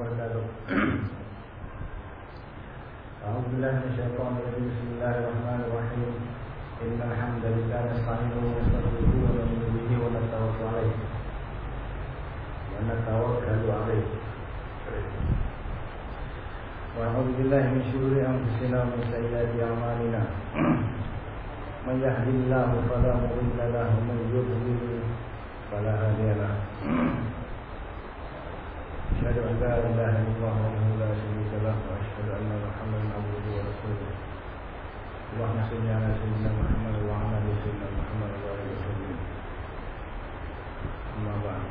وبركاته أعوذ بالله من الشيطان الرجيم بسم الله الرحمن الرحيم إن الحمد لله نستعينه ونستغفره ونؤمن به ونتوكل عليه ونتوكل عليه ونعوذ بالله من شرور أنفسنا ومن سيئات أعمالنا من يهد الله فلا مضل له ومن يضلل فلا هادي له أشهد أن لا إله إلا الله وحده لا شريك له وأشهد أن محمدا عبده ورسوله. اللهم صل على سيدنا محمد وعلى آل سيدنا محمد وعلى آله وسلم أما بعد.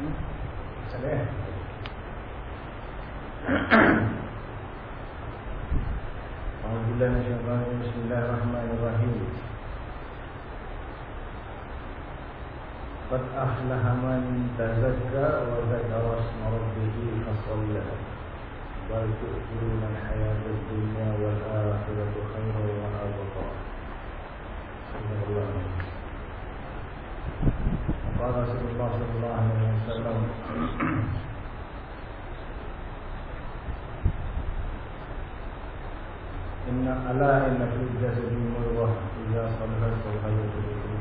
أعوذ بالله من الشيطان بسم الله الرحمن الرحيم. قد أفلح من تزكى وذكر اسم ربه فصلى. بل تؤثرون الحياة الدنيا والآخرة خير وأبقى. صلى الله قال رسول الله صلى الله عليه وسلم. إن ألا إن في الجسد مضغة إذا صلحت صلح الجسد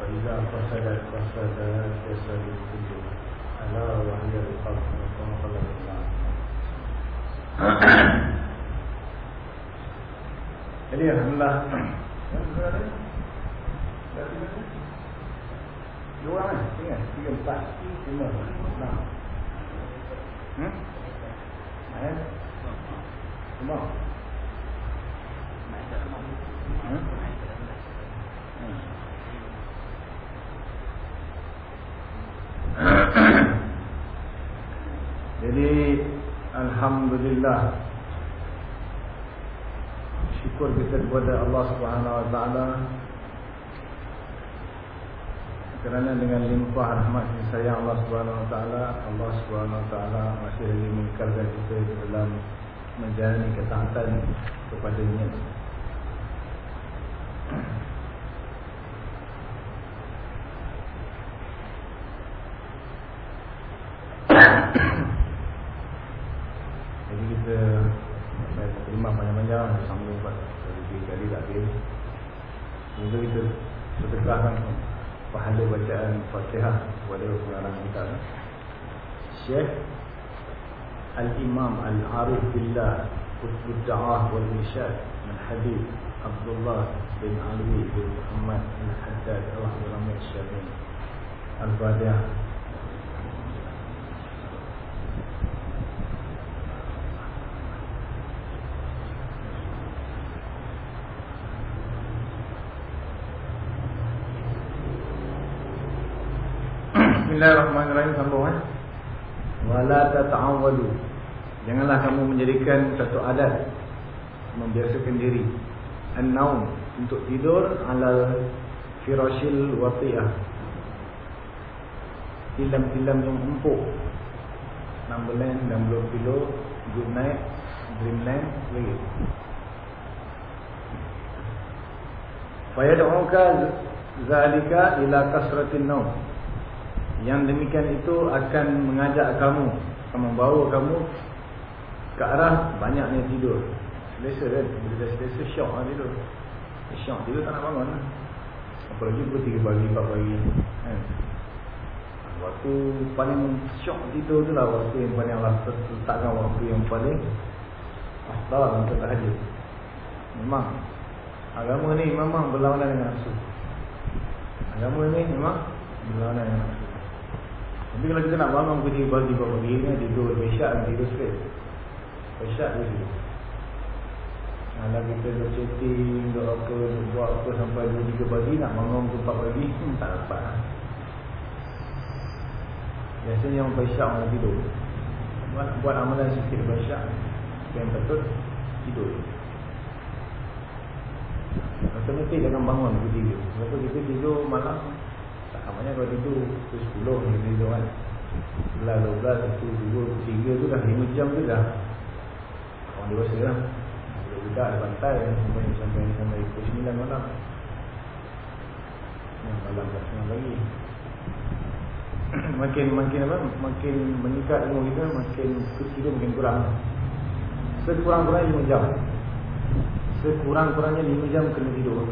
وإذا فسدت فسد الجسد كله ألا وهي القلب قال الله Jadi Alhamdulillah Dua orang kan? Tiga, tiga, empat Lima, Hmm? Ayat? Lima Hmm? Hmm. Jadi Alhamdulillah Syukur kita kepada Allah Subhanahu Wa Taala Kerana dengan limpah rahmat dan sayang Allah Subhanahu Wa Taala Allah Subhanahu Wa Taala masih lagi mengikarkan kita dalam Menjalani ketaatan kepadanya الشيخ الإمام العارف بالله قطب الدعاء والإرشاد من حديث عبد الله بن علي بن محمد بن الحداد رحمة الله الشامي البادعة Bismillahirrahmanirrahim sambung eh. Wala tata'awwadu. Janganlah kamu menjadikan satu adat membiasakan diri an-naum untuk tidur ala firashil wati'ah. Tilam-tilam yang empuk. Numberland dan belum good night, dreamland lagi. Fayad'uka zalika ila kasratin naum. Yang demikian itu akan mengajak kamu Akan membawa kamu Ke arah banyaknya tidur. Selesa kan? Bila dah selesa syok lah tidur. Syok tidur tak nak bangun. Lah Apalagi pukul 3 pagi 4 pagi kan? Waktu paling syok tidur tu lah Waktu yang paling Allah letakkan Waktu yang paling Afdal untuk tahajud. Memang Agama ni memang berlawanan dengan nafsu. Agama ni memang Berlawanan dengan nafsu tapi kalau kita nak bangun pukul 3 pagi pagi ni tidur besyak dan tidur. Besyak tu tidur. Kalau kita dah chatting, dah apa, buat apa sampai 2-3 pagi Nak bangun ke 4 pagi, hmm, tak dapat Biasanya orang bersyak orang tidur buat, buat amalan sikit bersyak Yang betul, tidur Otomatik jangan bangun pukul 3 Sebab kita tidur malam Tak namanya kalau tidur pukul 10 kita tidur kan 11, 12, 1, 2, 3 tu dah 5 jam tu dah. Orang dewasa lah. Kalau budak ada pantai sampai sampai sampai pukul 9 malam. Yang malam tak senang lagi Makin makin apa? Makin meningkat umur kita makin tidur makin kurang. Sekurang-kurangnya 5 jam. Sekurang-kurangnya 5 jam kena tidur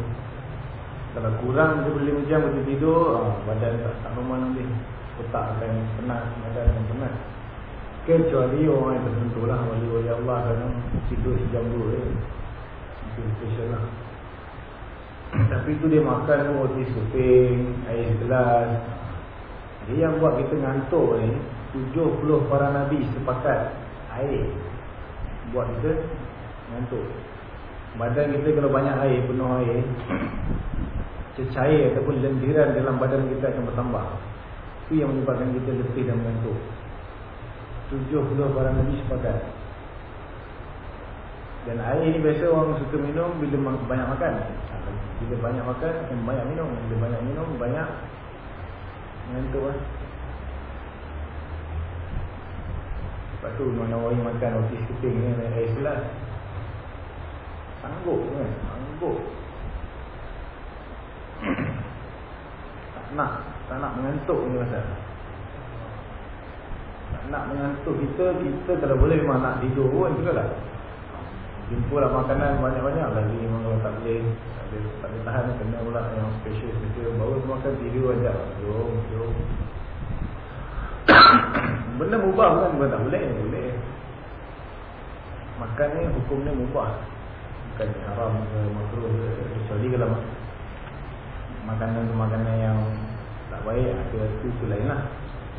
Kalau kurang daripada 5 jam kena tidur oh, Badan tak, tak normal nanti Otak akan penat Badan akan penat. Kecuali orang yang tertentu lah Wali-wali Allah kan. Tidur sejam dua eh. Itu special lah. Tapi itu dia makan Roti suping Air gelas. Dia yang buat kita ngantuk ni 70 para Nabi sepakat Air Buat kita ngantuk. Badan kita kalau banyak air, penuh air Cecair ataupun lendiran dalam badan kita akan bertambah. Itu yang menyebabkan kita letih dan mengantuk. Tujuh puluh barang Nabi sepakat Dan air ni biasa orang suka minum bila banyak makan. Bila banyak makan, akan banyak minum. Bila banyak minum, banyak mengantuk lah Lepas tu mana orang makan roti sekeping ni air selas Sanggup kan? Sanggup Tak nak Tak nak mengantuk ni pasal. Tak nak mengantuk kita Kita kalau boleh memang nak tidur pun Kita lah. Jumpa lah makanan banyak-banyak. Lagi memang kalau tak boleh Tak boleh, tak boleh tahan Kena pula yang special Kita baru makan tidur aja. Jom, jom. Benda mubah kan Bukan tak boleh Boleh. Makan ni hukumnya mubah. Bukan haram ke makruh ke. Kecuali kalau makanan-makanan yang tak baik itu itu, itu lainlah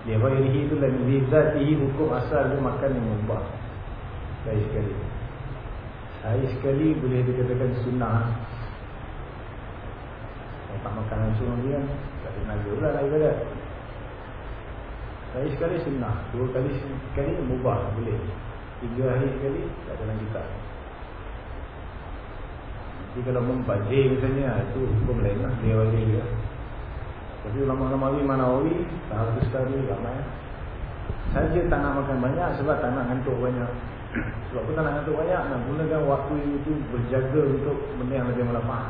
dia bayi itu lain lizatihi hukum asal dia makan yang mubah. Sekali sekali. Sekali sekali boleh dikatakan sunnah. Kalau tak makan langsung dia tak ada naga pula nak ibadat. Sekali sekali sunnah. Dua kali sekali mubah boleh. Tiga hari sekali tak ada lagi tak jadi kalau membazir misalnya Itu hukum lain lah. Dia wajib juga. Tapi ulama-ulama ni mana wali Tak harus sekali ramai. Saja tak nak makan banyak Sebab tak nak ngantuk banyak. Sebab pun tak nak ngantuk banyak Nak gunakan waktu itu Berjaga untuk benda yang lebih melemah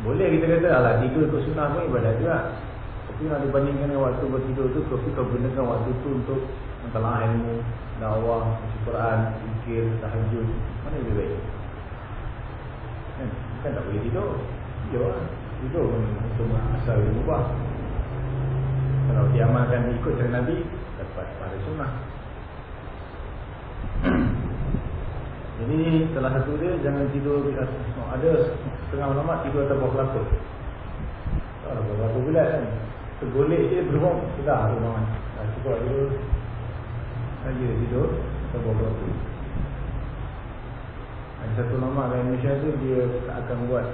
Boleh kita kata Alah tidur ikut sunnah pun ibadah juga. Tapi nak dibandingkan dengan waktu bertidur tu kau gunakan waktu tu untuk Mentalaah ilmu Dakwah Quran Zikir Tahajud. Mana lebih baik? Kan, kan tak boleh tidur. Tidur lah. Tidur pun Untuk asal ilmu buah Kalau diamalkan ikut cara Nabi Dapat pada sunnah. Jadi salah satu dia Jangan tidur Ada setengah ulama tidur atas bawah kelapa. Tak ada berapa bulan kan. Tergolek je beruang Sudah rumah. Cukup ada tidur atau beberapa ada satu nama dalam Malaysia tu dia tak akan buat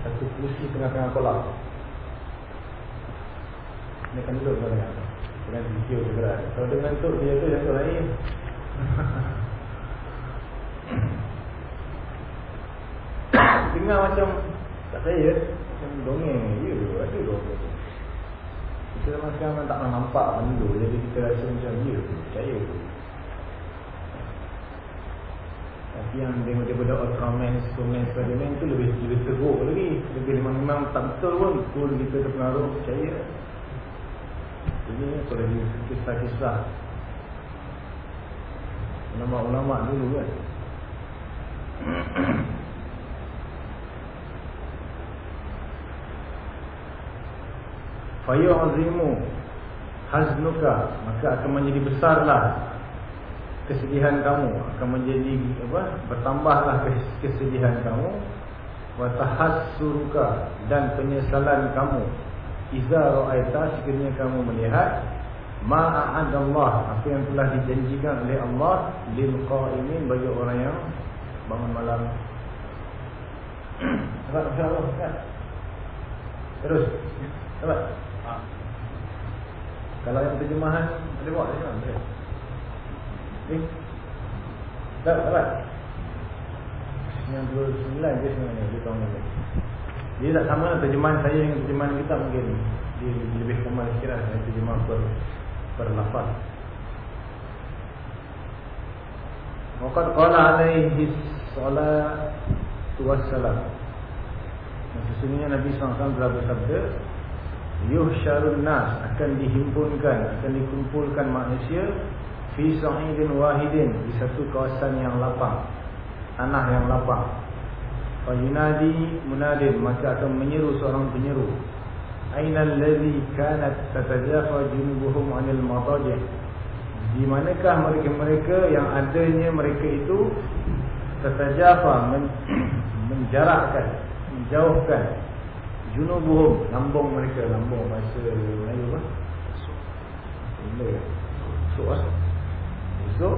satu kursi tengah-tengah kolam dia akan duduk tengah dengan video segera kalau dengan tu dia tu jatuh air dengar macam tak saya macam dongeng. Ya ada dongeng kita sekarang tak pernah nampak benda Jadi kita rasa macam ya Percaya tu Tapi yang dia daripada Ultraman, Superman, Spiderman tu lebih lebih teruk lagi. Lebih memang, tak betul pun. Pun kita terpengaruh percaya. Ini kalau dia kisah-kisah. Ulama-ulama dulu kan fayu'zimu haznuka. Maka akan menjadi besarlah kesedihan kamu. Akan menjadi apa bertambahlah kesedihan kamu. Wa tahassuruka. Dan penyesalan kamu. Iza ra'aita sekiranya kamu melihat ma'ad Allah apa yang telah dijanjikan oleh Allah lil qaimin bagi orang yang bangun malam? Terus. Sebab ha. Kalau yang terjemahan Ada buat macam mana? Eh? Tak, tak 99 je sebenarnya Dia tahu ni Dia tak sama terjemahan saya dengan terjemahan kita mungkin Dia lebih kamal sikit lah Terjemahan per, per lafaz Waqad qala alaihi salatu wassalam Sesungguhnya Nabi SAW telah bersabda Yuhsyarun nas akan dihimpunkan Akan dikumpulkan manusia Fi sa'idin wahidin Di satu kawasan yang lapang Tanah yang lapang. Fayunadi munadin Maka akan menyeru seorang penyeru. Ainal ladhi kanat tatajafa junubuhum anil matajih. Di manakah mereka-mereka yang adanya mereka itu Tatajafa men menjarakkan Menjauhkan Junubuhum. Lambung mereka. Lambung bahasa Melayu? Benda Esok lah Esok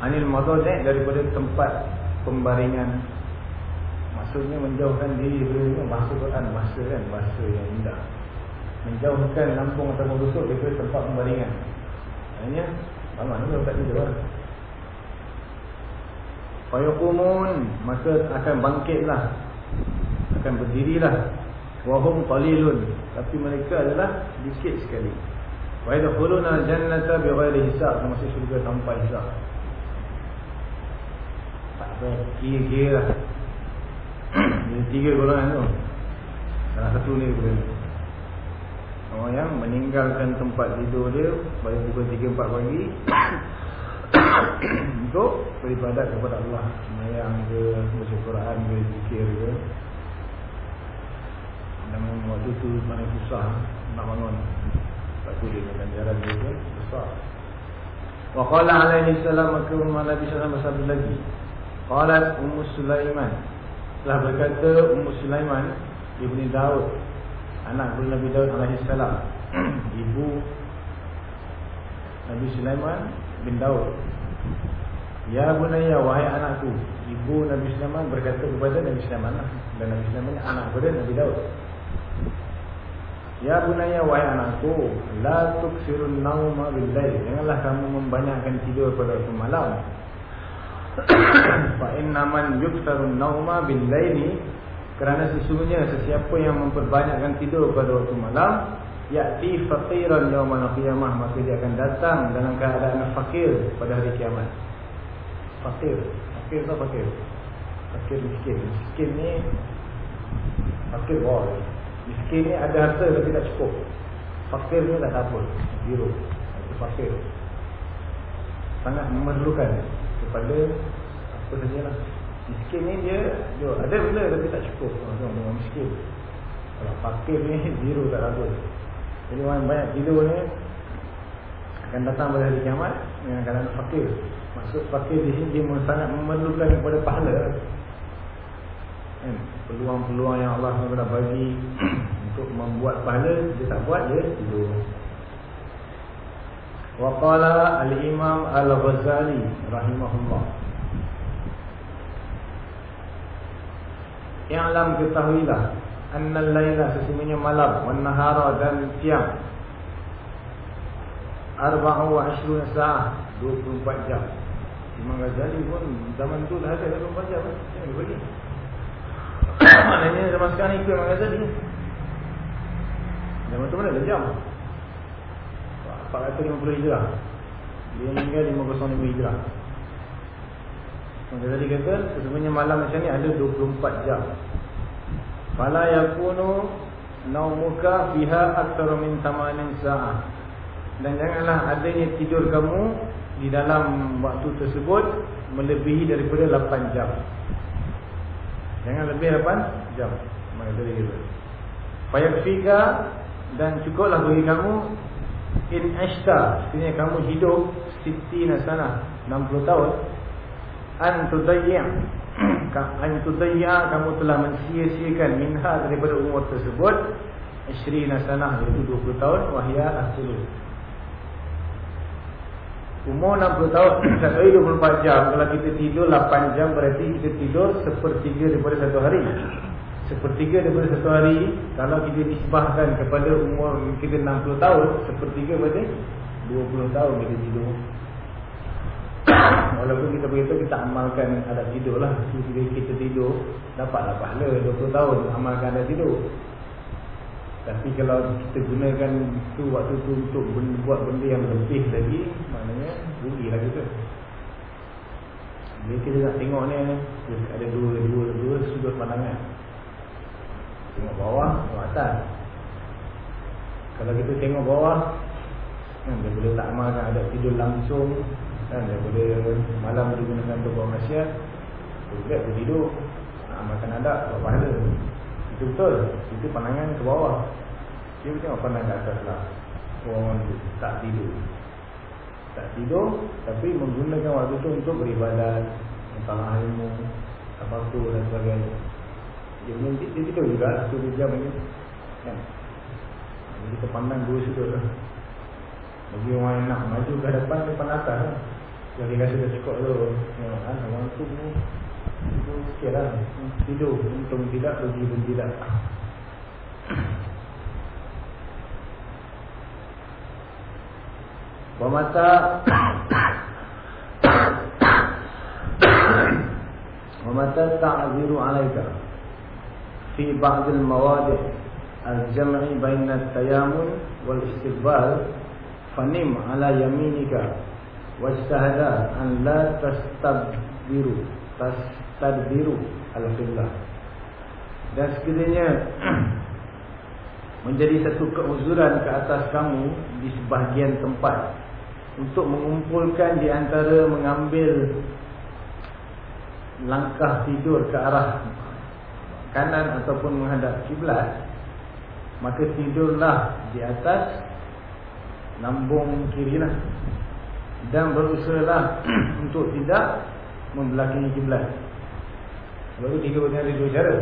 Anil Madhajah daripada tempat Pembaringan. Maksudnya menjauhkan diri Bahasa Quran Bahasa kan Bahasa yang indah. Menjauhkan lambung atau merusuk Daripada tempat pembaringan. Maksudnya Lama ni tak tidur lah. Fayukumun Maka akan bangkitlah. Akan berdirilah wahum qalilun. Tapi mereka adalah sedikit sekali. Wa yadkhuluna jannata bighairi hisab. Masuk syurga tanpa hisab. Tak apa kira-kira ini tiga golongan tu. Salah satu ni orang yang meninggalkan tempat tidur dia pada pukul 3 4 pagi untuk beribadat kepada Allah. Semayang ke baca Quran ke zikir ke namun waktu tu paling susah nak bangun. Tak boleh dengan jalan dia pun besar. Wa qala alaihi salam maka Nabi sallallahu alaihi wasallam lagi. Qalat Ummu Sulaiman telah berkata Ummu Sulaiman ibni Daud anak Nabi Daud alaihi salam ibu Nabi Sulaiman bin Daud Ya bunaya wahai anakku Ibu Nabi Sulaiman berkata kepada Nabi Sulaiman Dan Nabi Sulaiman anak kepada Nabi Daud Ya bunaya wahai anakku La tuksirun nauma billahi. Janganlah kamu membanyakkan tidur pada waktu malam Fa inna man yuksarun nauma billahi. Kerana sesungguhnya sesiapa yang memperbanyakkan tidur pada waktu malam Ya'ti faqiran yawman qiyamah Maka dia akan datang dalam keadaan fakir pada hari kiamat. Fakir. Fakir tak fakir. Fakir miskin. Miskin ni Fakir boleh Miskin ni ada harta tapi tak cukup. Fakir ni tak apa. Biru. Itu fakir. Sangat memerlukan Kepada Apa saja lah. Miskin ni dia, dia Ada benda tapi tak cukup. Orang miskin. Kalau fakir ni biru tak apa Jadi orang banyak tidur ni Akan datang pada hari kiamat Dengan keadaan fakir. Maksud fakir di sini Dia sangat memerlukan kepada pahala? Peluang-peluang yang Allah SWT bagi Untuk membuat pahala Dia tak buat, dia tidur. Waqala al-imam al-Ghazali Rahimahullah. I'lam ketahuilah Annal layla sesungguhnya malam Wan nahara dan siang. Arba'u wa ashrun sa'ah 24 jam. Imam Ghazali pun zaman tu dah ada 24 jam. Yang bagi Maknanya zaman sekarang ikut Imam Ghazali Zaman tu mana? Ada jam. 450 hijrah. Dia meninggal 505 hijrah. Imam Ghazali kata Sesungguhnya malam macam ni ada 24 jam. Fala yakunu Naumuka fiha aktar min tamanin sa'ah. Dan janganlah adanya tidur kamu Di dalam waktu tersebut Melebihi daripada 8 jam Jangan lebih 8 jam. Tadi kita? Fayakfika Dan cukuplah bagi kamu In ashta Sebenarnya kamu hidup Siti nasana 60 tahun Antudayya Antudayya Kamu telah mensia-siakan Minha daripada umur tersebut Ishri nasana Iaitu 20 tahun Wahya asulu Umur 60 tahun. Satu hari 24 jam. Kalau kita tidur 8 jam Berarti kita tidur Sepertiga daripada satu hari. Sepertiga daripada satu hari Kalau kita disebahkan kepada umur kita 60 tahun Sepertiga berarti 20 tahun kita tidur. Walaupun kita beritahu kita amalkan adat tidur lah. Ketika kita tidur Dapatlah pahala 20 tahun amalkan adat tidur tapi kalau kita gunakan tu waktu tu untuk buat benda yang lebih lagi Maknanya rugi lah kita. Bila kita nak tengok ni Ada dua, dua, dua sudut pandangan. Tengok bawah, tengok atas. Kalau kita tengok bawah kan, Dia boleh tak amalkan ada tidur langsung kan, Dia boleh malam digunakan untuk buat masyarakat Dia boleh tidur Nak amalkan adat, buat pahala betul. Itu pandangan ke bawah. Dia tengok pandang ke atas lah. Orang itu tak tidur. Tak tidur. Tapi menggunakan waktu itu untuk beribadat. Mentang ilmu. Apa-apa dan sebagainya. Dia, dia, dia tidur juga. Satu jam ini. Kan? Kita pandang dua sudut lah. Bagi orang yang nak maju ke depan, depan atas lah. Jadi rasa dah cukup tu. Ya, kan? Orang tu Okey lah. Tidur. Untung tidak Rugi pun tidak Wamata Wamata ta'ziru alaika. Fi ba'dil mawadih. Al-jam'i baina tayamun Wal istighbal Fanim ala yaminika. Wajtahada An la tadbiru al-qiblah dan sekiranya menjadi satu keuzuran ke atas kamu di sebahagian tempat untuk mengumpulkan di antara mengambil langkah tidur ke arah kanan ataupun menghadap kiblat maka tidurlah di atas lambung kiri lah dan berusahalah untuk tidak membelakangi kiblat Baru tiga pun ada dua cara.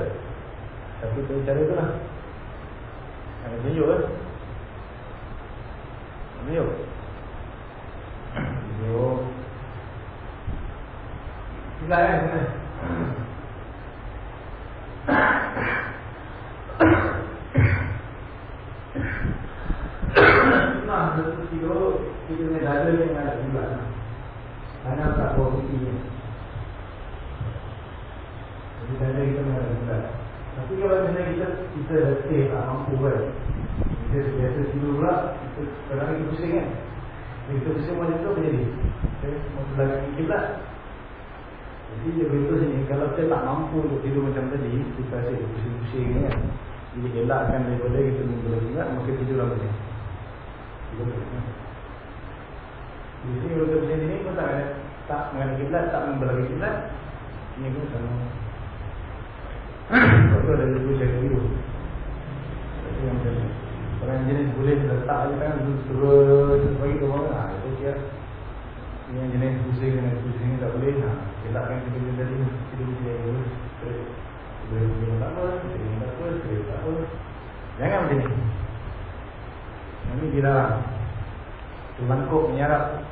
Satu cara tu lah. Ada tunjuk kan? Tunjuk? Tunjuk. Tidak kan? Nah, satu tiga Tiga ni dada yang ada juga. Mana tak bawa jadi tanda kita mengenai bulan Tapi kalau misalnya kita Kita letih tak mampu kan? Kita biasa tidur pula kita, Kadang kita pusing kan? Jadi kita pusing macam tu jadi okay? Mampu lagi kita Jadi dia beritahu sini Kalau kita tak mampu untuk tidur macam tadi Kita rasa pusing-pusing kan? Jadi elakkan daripada kita membuat ingat Maka tidur lah macam Tidur lah di sini kalau kita macam ni pun tak tak mengenai kiblat, tak membelagi kiblat. Ini pun sama jenis biru yang Orang jenis boleh letak je kan Terus bagi ke bawah ha, Itu kira Yang jenis pusing dengan pusing tak boleh. Ha, Elakkan kita tadi Kita boleh boleh tak apa tak apa tak apa. Jangan macam ni. Dilarang Terlangkup menyarap.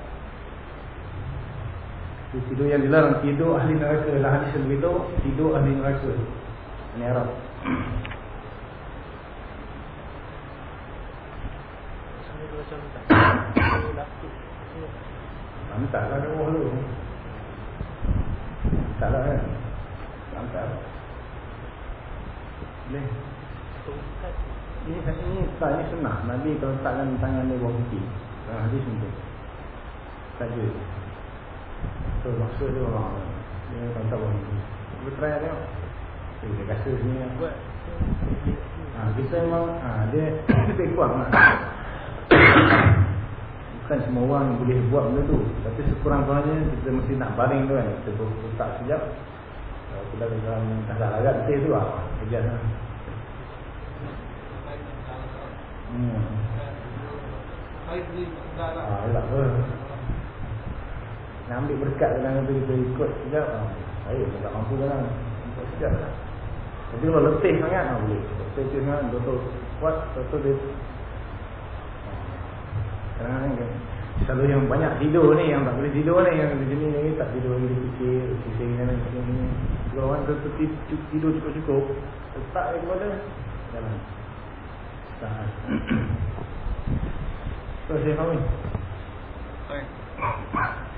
Tidur yang dilarang Tidur ahli neraka. Lah hadis begitu Tidur ahli neraka Mantap lah kau dulu Mantap lah kan? Mantap Boleh? Ini, ini tak ini senang Nabi kalau letakkan tangan dia bawah putih Dalam hadis untuk Saja. So maksud dia orang. Dia tak tahu Kita try tengok. Eh, dia rasa sini nak buat ha, Kita memang ha, Dia lebih kurang lah Bukan semua orang boleh buat benda tu Tapi sekurang-kurangnya Kita mesti nak baring tu kan Kita letak sekejap Kita dalam Tak ada agak betul tu lah Kejap lah Hmm. Ah, tak apa. Nak ambil berkat dalam itu kita ikut sekejap. Saya tak mampu dalam. Ikut sekejap lah. Jadi kalau letih sangat tak boleh. Letih sangat betul kuat betul dia. Kan. Selalu yang banyak tidur ni Yang tak boleh tidur ni Yang di sini ni tak tidur lagi Fikir Fikir ni ni Kalau orang tu tidur cukup-cukup Letak dia kepada Jalan Tak So saya faham ni Baik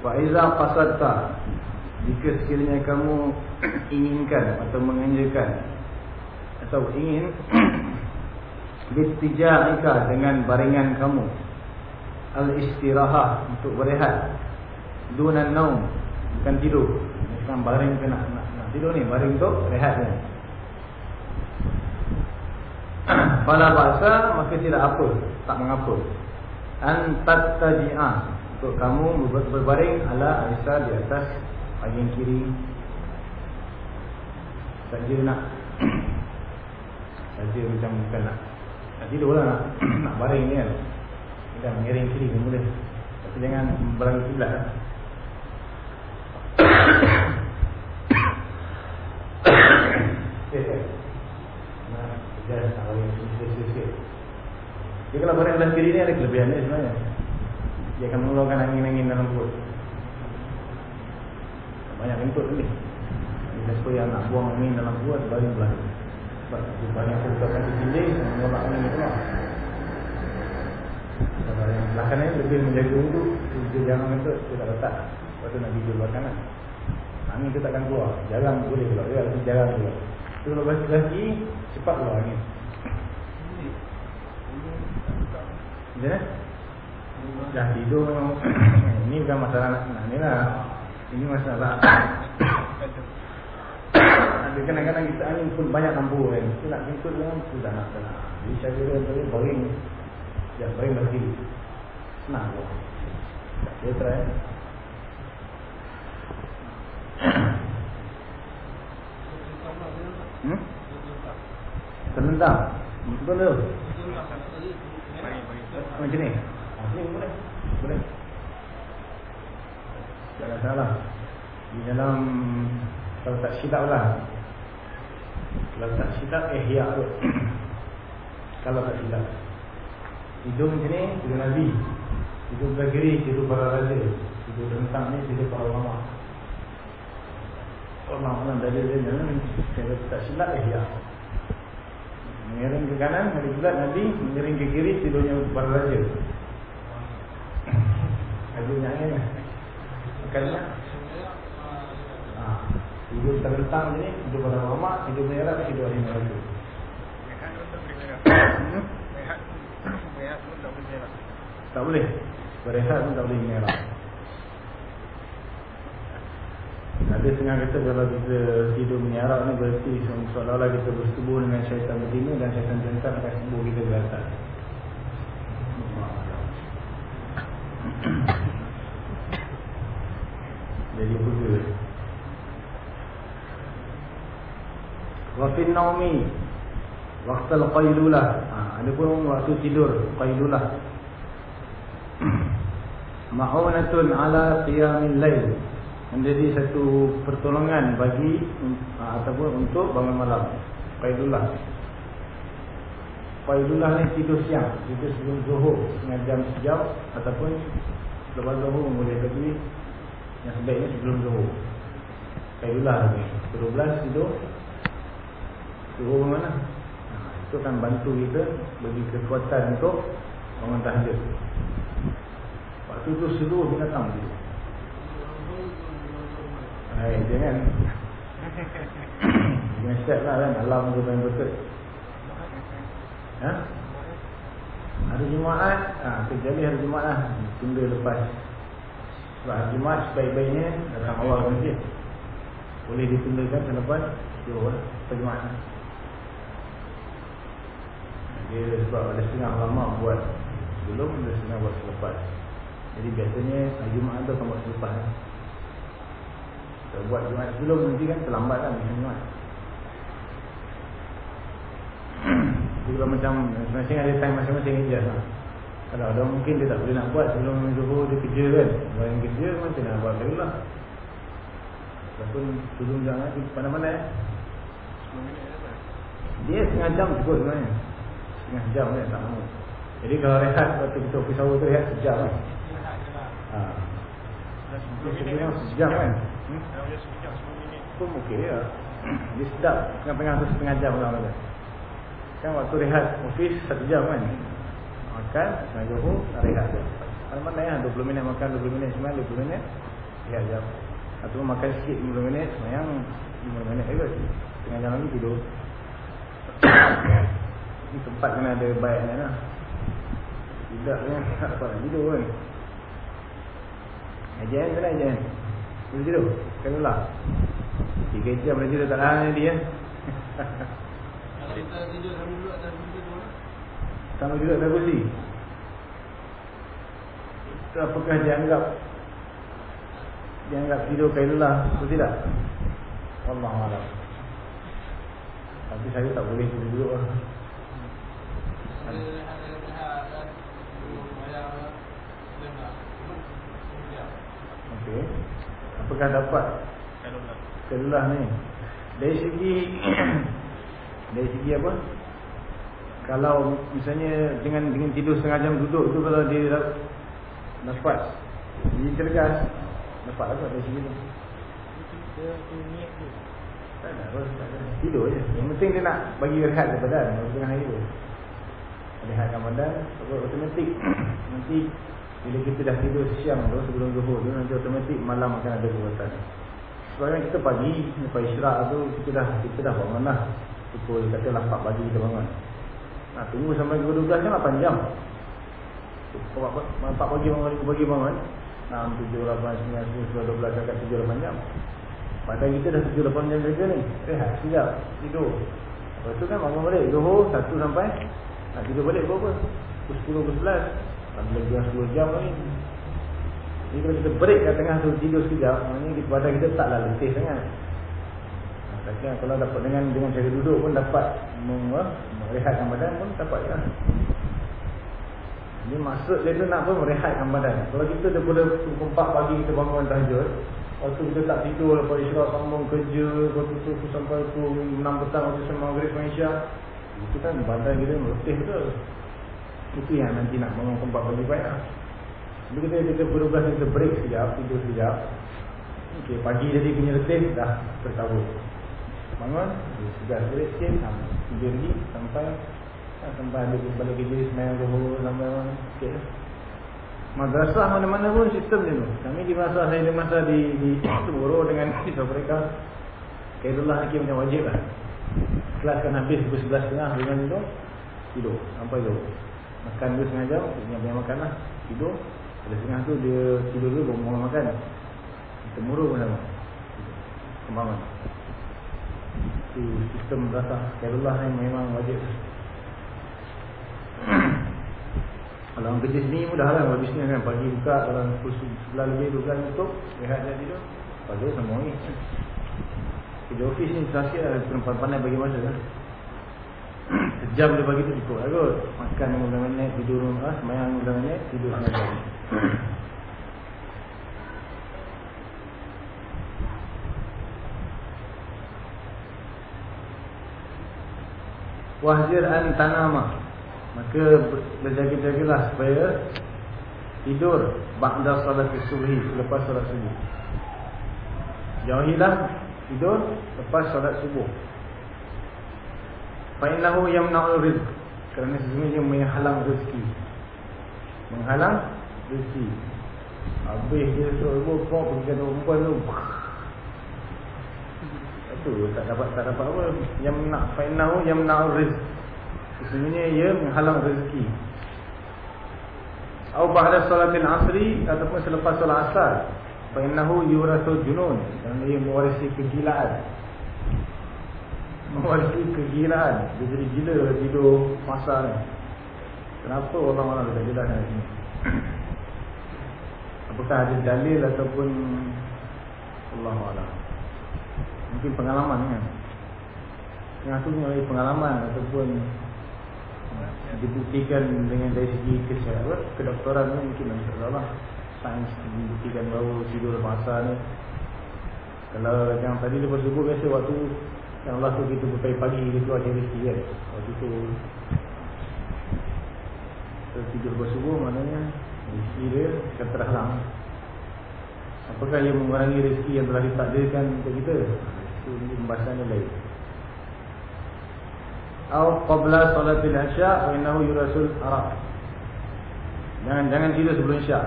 Wa iza qasadta jika sekiranya kamu inginkan atau menganjurkan atau ingin bitija'ika dengan baringan kamu al-istirahah untuk berehat dunan naum bukan tidur. Bukan baring ke nak, nak, nak tidur ni baring tu rehat ni. Fala bahasa maka tidak apa tak mengapa. Antat taji'ah untuk kamu berbaring ala Aisyah di atas bahagian kiri. Saja nak. Saja macam bukan nak. Nak tidur lah nak, nak baring ni kan kita mengiring kiri pun boleh tapi jangan berlaku kiblat lah Dia kalau baring belah kiri ni ada kelebihan dia sebenarnya Dia akan mengeluarkan angin-angin dalam perut. Banyak input ni Kita supaya nak buang angin dalam buat Baring belah Sebab banyak perbuatan di sini Menolak angin keluar. Kalau yang belah kanan Lebih menjaga untuk Dia jangan untuk Dia tak letak. Lepas tu nak tidur belah kanan Angin tu takkan keluar. Jarang boleh keluar Dia harus jarang keluar Tu kalau bagi lagi Cepat keluar angin. Macam mana? Dah tidur. Ini bukan masalah nak, nak ni lah. Ini masalah. Ada kadang-kadang kita angin pun banyak campur kan. Kita nak jemput pun sudah nak kena Jadi saya kira tadi baring Ya baring lagi Senang pun Dia try. Hmm? Terlentang. Betul tu? Macam ni? Boleh Boleh. Tak salah Di dalam Kalau tak silap lah. Kalau tak silap Ihya tu Kalau tak silap. Hidung macam ni Hidung Nabi. Hidung kiri Hidung para raja. Hidung rentang ni Hidung para ulama. Orang-orang dari dia Kalau tak silap Ihya Mengiring ke kanan Hari bulat Nabi. Mengiring ke kiri Hidungnya para raja Hidungnya angin lah. Bukannya ha. Hidup terlentang ni Hidup pada mamak Hidup merah Hidup hari merah tu. Tak boleh Berehat pun tak boleh merah. Ada setengah kata Kalau kita hidup menyarak ni Berarti seolah-olah kita bersetubuh Dengan syaitan betina Dan syaitan jantan Akan sembuh kita atas jadi buta wa fi naumi waqt al qaylulah ha, ada pun waktu tidur qaylulah ma'unatun ala qiyamil lail. Menjadi satu pertolongan bagi ha, ataupun untuk bangun malam. Qaylulah qaylulah ni tidur siang. Tidur sebelum zuhur dengan jam sejam ataupun lepas zuhur boleh bagi yang sebaiknya sebelum zuhur. Kailulah lagi 12 tidur. Zuhur mana? Ha, Itu akan bantu kita Bagi kekuatan untuk Bangun tahajud. Waktu tu seluruh binatang tidur Hai, jangan. Jangan step lah kan Alam tu paling betul. Ha? Hari Jumaat? Ha, Kecuali hari Jumaat lah. Tunda lepas sebab hari Jumat sebaik-baiknya datang awal masjid. Boleh ditundakan selepas Juhur lah, Jumat. Dia sebab ada setengah lama buat sebelum ada setengah buat selepas. Jadi biasanya hari Jumat tu buat selepas. Kalau buat Jumat sebelum nanti kan terlambat kan hari Jumat. Jadi kalau macam masing-masing ada time masing-masing je lah. Kalau ada mungkin dia tak boleh nak buat sebelum zuhur dia kerja kan. Kalau yang kerja macam nak buat lagi lah. Walaupun sebelum jangan di mana-mana eh. Dia setengah jam cukup sebenarnya Setengah jam kan tak lama Jadi kalau rehat waktu kita pergi sahur tu rehat sejam kan ha. Sejam kan? Pun okey ya Dia sedap tengah-tengah tu setengah jam lah Kan waktu rehat office satu jam kan Makan, setengah johor, rehat je Mana-mana ya, 20 minit makan, 20 minit semayang, 20 minit Rehat jam Atau makan sikit 15 minit, semayang 5 minit ke Tengah jam lagi tidur. Ini tempat kena ada baiknya lah. Tidak kan Tak dapat tidur kan. Ajen kena ajen Tidur tidur? Kena lah Tiga jam tidur tak tahan dia. Kita tidur sambil kursi tu Sama juga tak kursi apakah dia anggap Dia anggap tidur kailulah Itu tidak Allah Allah Tapi saya tak boleh duduk lah Dia nak Okey. Apakah dapat kelah ni? Dari segi dari segi apa? Kalau misalnya dengan dengan tidur setengah jam duduk tu kalau dia dah- dapat jadi cergas dapat apa dari segi tu? Tak tak. Tidur je. Yang penting dia nak bagi rehat ke badan waktu tengah hari tu. Rehatkan badan, sebab automatik nanti bila kita dah tidur siang tu sebelum zuhur tu nanti automatik malam akan ada perbuatan. Sebabnya kita pagi lepas isyarat tu kita dah kita dah bangun lah. Pukul katalah 4 pagi kita bangun. Nah, tunggu sampai pukul 12 kan 8 jam. Pukul 4 pagi bangun, 5 pagi bangun. 6, 7, 8, 9, 10, 11, 12, 7, 8 jam. Badan kita dah 7, 8 jam kerja ni. Rehat, sekejap, tidur. Lepas tu kan bangun balik, zuhur 1 sampai nak tidur balik berapa? Pukul 10, pukul 11. Ada lagi yang 10 jam lagi. Jadi kalau kita break kat tengah tu tidur sekejap, maknanya badan kita taklah letih sangat. Tapi kalau dapat dengan dengan cara duduk pun dapat meng, merehatkan badan pun dapat ya. Ini maksud dia tu nak apa merehatkan badan. Kalau kita daripada pukul 4 pagi kita bangun tahajud, waktu kita tak tidur lepas isyarat sambung kerja, lepas tu tu sampai pukul 6 petang waktu sembang maghrib isyak. Itu kan badan kita letih betul. Itu yang nanti nak bangun pukul 4 pagi baik lah. Jadi kita, kita berubah kita break sekejap, tidur sekejap. Okey, pagi jadi punya letih dah terkabul. Bangun, sudah balik sikit, ha, tidur lagi sampai ha, sampai ada balik kerja semayang zuhur sampai mana. Okey. Madrasah mana-mana pun sistem dia tu. Kami di masa saya di masa di di Tuburo dengan di mereka Kaidullah Hakim macam wajib lah. Kelas kan habis pukul 11.30 dengan itu tidur sampai tu. Makan dulu setengah jam, banyak-banyak makan lah. Tidur. Pada setengah tu dia tidur dulu baru makan. Temuru pun sama. Kembangan. Itu sistem rasa Kairullah ni memang wajib. Kalau orang kerja sini mudah lah Kalau bisnes kan pagi buka Kalau pukul sebelah lebih dua tutup Rehat dia tidur Lepas tu semua ni. Kerja ofis ni terakhir lah Perempuan pandai bagi masa kan. Sejam dia bagi tu cukup lah kot. Makan 15 minit Tidur ah, Semayang 15 minit Tidur 15 minit Wahzir an tanama Maka berjaga-jagalah supaya Tidur Ba'da salat subuhi Lepas salat subuh. Jauhilah Tidur Lepas salat subuh. Fa'innahu yamna'ul rizq Kerana sesungguhnya menghalang rezeki. Menghalang rezeki. Habis dia suruh ibu Kau pergi kata perempuan tu Itu tak dapat tak dapat apa. Yamna' Fa'innahu yamna'ul rizq Sesungguhnya ia menghalang rezeki. Atau ba'da salatil asri Ataupun selepas salat asar Fa'innahu yurasul junun. Dan ia mewarisi kegilaan. Mewarisi kegilaan. Dia jadi gila tidur masa ni. Kenapa orang-orang tak jelas di sini Apakah ada dalil ataupun? Allahuakbar Mungkin pengalaman kan? Yang tu melalui pengalaman Ataupun Dibuktikan dengan dari segi kesihatan Kedoktoran ni mungkin Allah Sains dibuktikan bahawa tidur masa ni. Kalau yang tadi lepas subuh biasa waktu Kan Allah tu kita berpagi-pagi Dia keluar cari rezeki kan? Waktu tu tidur bersubuh maknanya Rezeki dia akan terhalang. Apakah yang mengurangi rezeki yang telah ditakdirkan untuk kita Itu pembahasannya lain Au qabla salatil isya wa innahu yurasul arab. Jangan jangan tidur sebelum isya.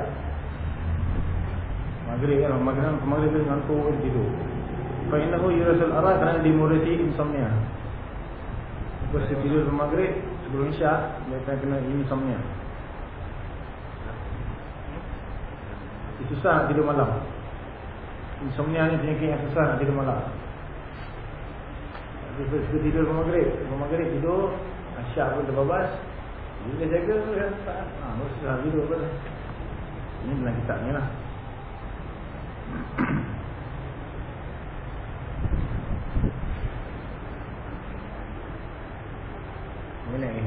Maghrib kan maghrib maghrib tu ngantuk tidur. Fa innahu yurasul arab kerana dimurati insomnia. Lepas tidur sebelum maghrib sebelum isya dia akan kena insomnia. Itu susah nak tidur malam. Insomnia ni penyakit yang susah nak tidur malam. Kita suka tidur lepas maghrib. Lepas maghrib tidur Asyak pun terbabas. Bila jaga tu kan Haa Maksudnya tidur pun. Ini dalam kitab lah. Ni?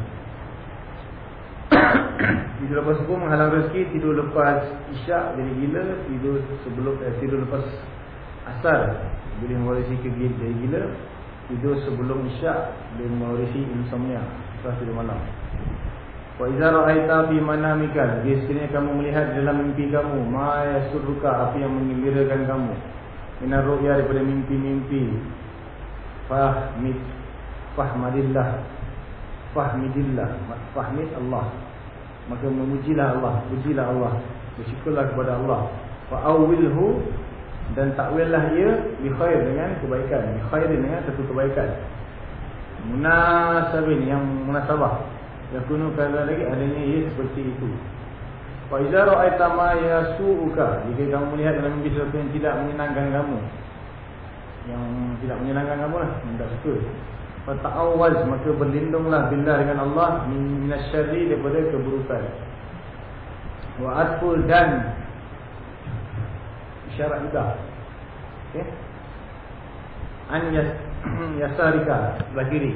Tidur lepas subuh menghalang rezeki Tidur lepas isyak jadi gila. Tidur sebelum eh, Tidur lepas asar Boleh mewarisi kegila jadi gila tidur sebelum isyak dia mewarisi insomnia setelah tidur malam. Wa idza ra'aita fi manamika biasanya kamu melihat dalam mimpi kamu ma yasurruka apa yang menggembirakan kamu. Minar ru'ya daripada mimpi-mimpi. Fahmid fahmadillah fahmidillah fahmid Allah. Maka memujilah Allah pujilah Allah bersyukurlah kepada Allah. Fa awilhu dan takwillah ia bi khair dengan kebaikan bi khair dengan satu kebaikan. Munasabin yang munasabah. Yakunu kala lagi adanya ia seperti itu. Wa idza ra'aita ma yasuuka jika kamu melihat dalam mimpi sesuatu yang tidak menyenangkan kamu yang tidak menyenangkan kamu lah yang tak suka. Fa ta'awwaz maka berlindunglah billah dengan Allah minasyarri daripada keburukan. Wa atful dan isyarat juga. Okey. An yas yasarika kiri.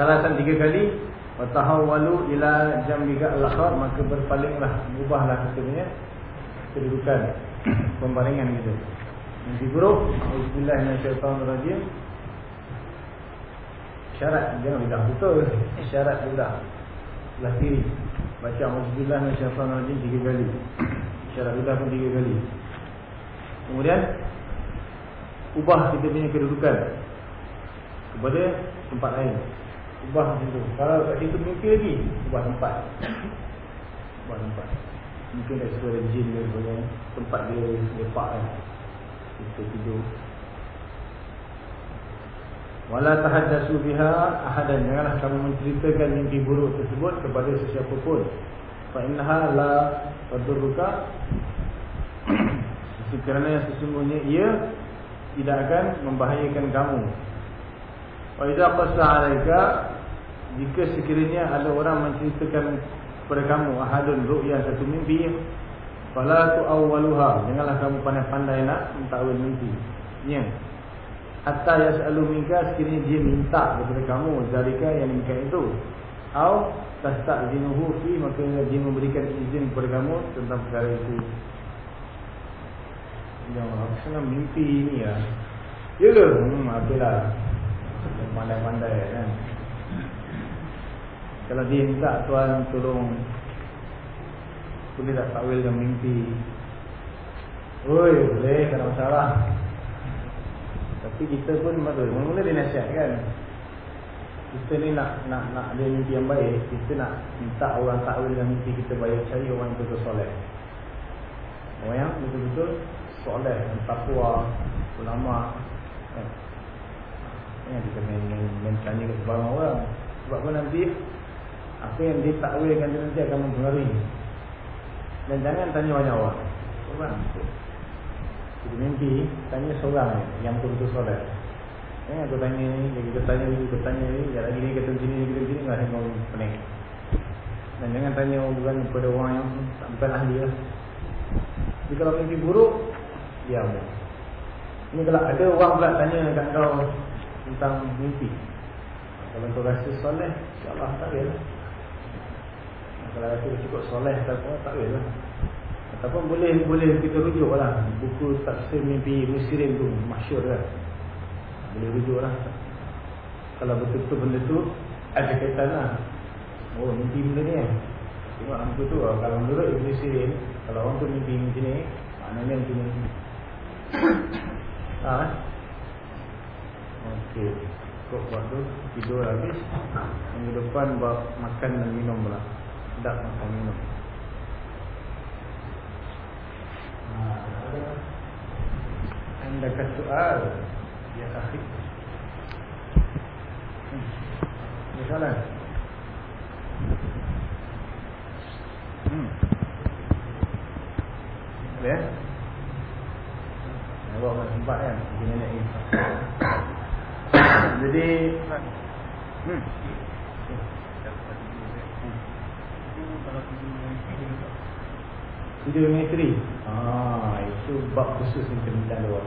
Salatan tiga kali wa tahawwalu ila jambika al-akhar maka berpalinglah ubahlah katanya kedudukan pembaringan gitu. Yang buruk, auzubillahi minasyaitonirrajim. Syarat jangan lidah betul. Syarat lidah. Sebelah kiri. Baca auzubillahi minasyaitonirrajim tiga kali. Syarat lidah pun tiga kali. Kemudian ubah kita punya kedudukan kepada tempat lain. Ubah macam tu. Kalau kat situ mungkin lagi ubah tempat. Ubah tempat. Mungkin situ ada jin ke sebagainya. Tempat dia lepak kan. Kita tidur. Wala tahaddasu biha ahadan. Janganlah kamu menceritakan mimpi buruk tersebut kepada sesiapa pun. Fa innaha la tadurruka kerana sesungguhnya ia tidak akan membahayakan kamu. Wa idza qassa 'alaika jika sekiranya ada orang menceritakan kepada kamu ahadun ru'ya satu mimpi fala tu'awwaluha janganlah kamu pandai-pandai nak mentakwil mimpi. Ya. Hatta yas'alu minka sekiranya dia minta kepada kamu zalika yang minta itu. Au tasta'zinuhu fi maka dia memberikan izin kepada kamu tentang perkara itu. Ya Allah, senang mimpi ni ya. Ya ke? Hmm, adalah. Pandai-pandai kan. Kalau dia minta tuan tolong boleh tak dalam mimpi. Oi, boleh, tak masalah. Tapi kita pun betul, mula-mula dia nasihat kan. Kita ni nak nak nak ada mimpi yang baik, kita nak minta orang takwil dalam mimpi kita baik, cari orang yang betul soleh. Orang yang betul-betul soleh, takwa, ulama. Kan? Ya, kita main, main, main tanya ke sebarang orang. Sebab pun nanti apa yang dia takwilkan dia nanti akan mempengaruhi. Dan jangan tanya banyak orang. Orang. Kita mimpi tanya seorang yang betul-betul soleh. Ya, aku tanya ni, kita tanya ni, kita tanya ni, jangan lagi ni kata sini, ni kata sini, enggak tengok pening. Dan jangan tanya bukan kepada orang yang bukan ahli lah. Jadi kalau mimpi buruk, diam. Ini kalau ada orang pula tanya dekat kau tentang mimpi. Kalau kau rasa soleh, insyaAllah tak boleh lah. Kalau rasa cukup soleh, tak boleh, tak boleh lah. Ataupun boleh boleh kita rujuk lah Buku taksir mimpi Muslim tu Masyur kan Boleh rujuk lah Kalau betul-betul benda tu ada kaitan lah. Oh mimpi benda ni eh. Tengok hantu tu lah. Kalau menurut Ibn Sirin, kalau orang tu mimpi macam ni, maknanya macam ni. Ha? eh? Okey. Kok buat tu, tidur habis. Minggu depan buat makan dan minum pula. Sedap makan minum. Ha, anda kat soal Ya akhi hmm. Ini salah Hmm ya Nak bawa tempat kan ni Jadi Hmm. Tidur dengan isteri Ah, Itu bab khusus yang kena minta luar.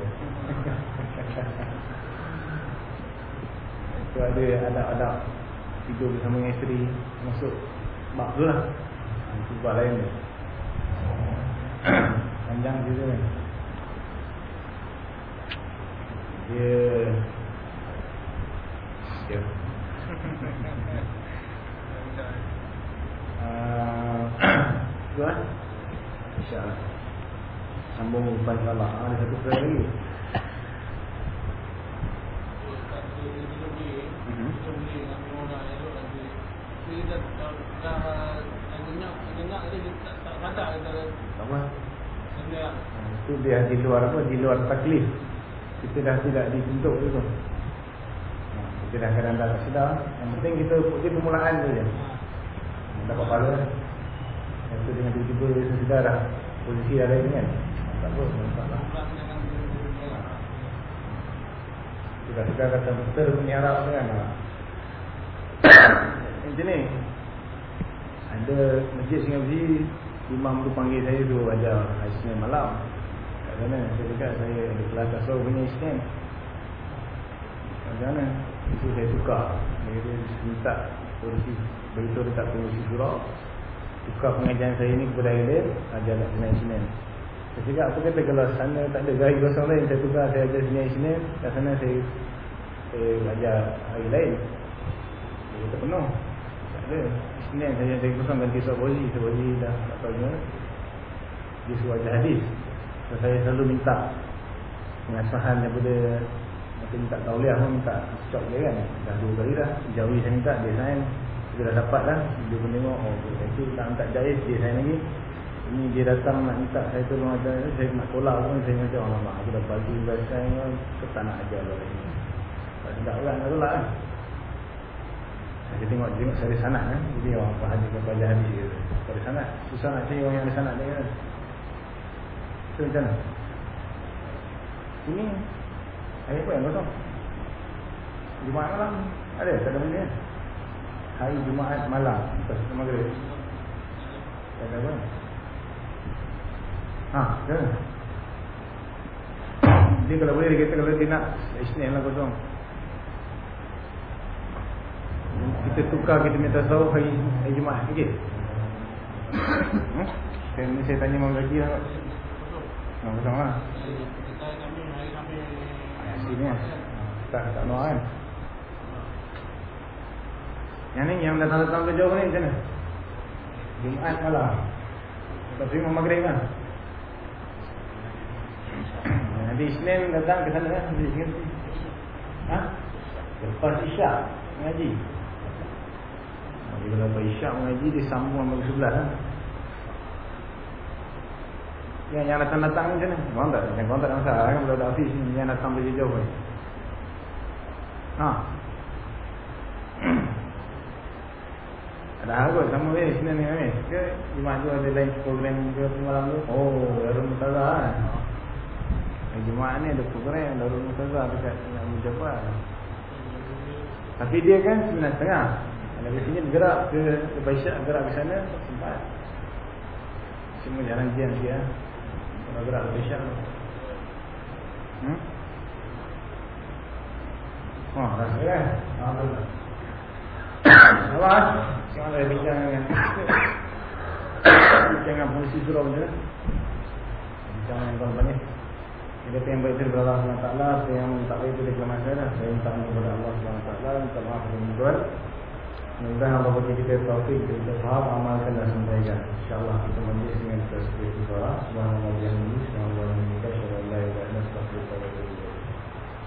Itu ada adab-adab Tidur bersama dengan isteri Masuk bab tu lah. Ah, Itu bab lain tu Panjang cerita ni Dia Dia Uh, tu lah InsyaAllah. Sambung lepas salah Ada satu perkara lagi. Sama. Itu dia di luar apa? Di luar taklif Kita dah tidak dibentuk tu Kita dah kadang tak sedar. Yang penting kita Dia permulaan tu je. Dapat pahala. Yang tu dengan tiba-tiba Dia sedar dah. Posisi dah lain kan? Tak apa Tak lah Sudah sedar kata betul harap tu kan? Macam ni. Ada Masjid Singapura Imam tu panggil saya tu ajar. Isnin malam Sana saya dekat saya ada kelas tasawuf punya Isnin Kat sana Itu saya tukar. Dia kata minta Polisi Beritahu dekat polisi surau Tukar pengajian saya ni kepada lain Ajar kat Senin Isnin Saya cakap apa kata kalau sana tak ada gaya kosong lain Saya tukar saya ajar Senin Isnin Kat sana saya Saya ajar hari lain. Dia kata penuh. Tak ada. Isnin saya saya kosong ganti Sobat Bozi Sobat Bozi dah tak tahu gimana Dia suruh ajar hadis so, Saya selalu minta Pengasahan daripada Maka minta tauliah pun minta Cok dia kan Dah dua kali dah Jawi saya minta Dia sign Dia dah dapat dah Dia pun tengok Oh itu nak minta jais Dia sign lagi Ini dia datang nak minta Saya tolong ajar Saya nak tolak pun Saya macam Oh lama aku dah bagi Dah sign kan Tak nak ajar lah Tak sedap kan Nak tolak kan saya tengok tengok saya sanad kan. Jadi orang apa hadis ke baca hadis ke. Dari sanad. Susah nak cari orang yang ada sanad dia kan. So macam mana? Ini hari apa yang kosong? Jumaat malam. Ada tak ada benda? Hari Jumaat malam lepas maghrib. Tak ada apa? Ha, ada. Dia kalau boleh dia kata kalau dia nak Isnin lah kosong. kita tukar kita minta tasawuf hari, hari Jumaat okey hmm? saya, saya tanya Imam Zaki lah nak kosong lah. Sini lah. Tak tak luar kan? Yang ni yang datang-datang ke jauh ni macam mana? Jumaat malam. Tak terima maghrib kan nanti Isnin datang ke sana kan ha? lepas isyak mengaji. Bila lepas isyak mengaji Dia sambung sama sebelah kan? Yang, yang datang-datang ni macam mana? Korang tak? Yang korang tak ada masalah kan? Kalau ada ofis ni Yang datang dari jauh kan? Ha? ada kot sama ni Sini ni kan? Ke Jumat tu ada lain program ke malam tu? Oh, Darul Mutazah kan? Eh, Jumat ni ada program Darul Mutazah dekat Nak menjawab Tapi dia kan 9.30 kalau di sini bergerak ke lepas isyak gerak ke sana sempat. Semua jalan diam dia. Kalau gerak ke isyak. Hmm? Oh, rasa kan? Ah, betul. Apa? Sekarang saya bincang dengan Bincang dengan polisi surau macam mana? Bincang dengan tuan-tuan ni Saya kata yang baik itu daripada Allah SWT yang tak baik itu daripada masyarakat Saya minta kepada Allah SWT Minta maaf kepada tuan Mudah-mudahan Allah beri kita taufik dan tetap amalkan dan sampaikan. Insyaallah kita majlis dengan tasbih itu salah. Subhanallah wa bihamdihi, subhanallah wa bihamdihi,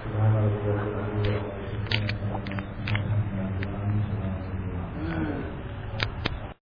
subhanallah wa subhanallah.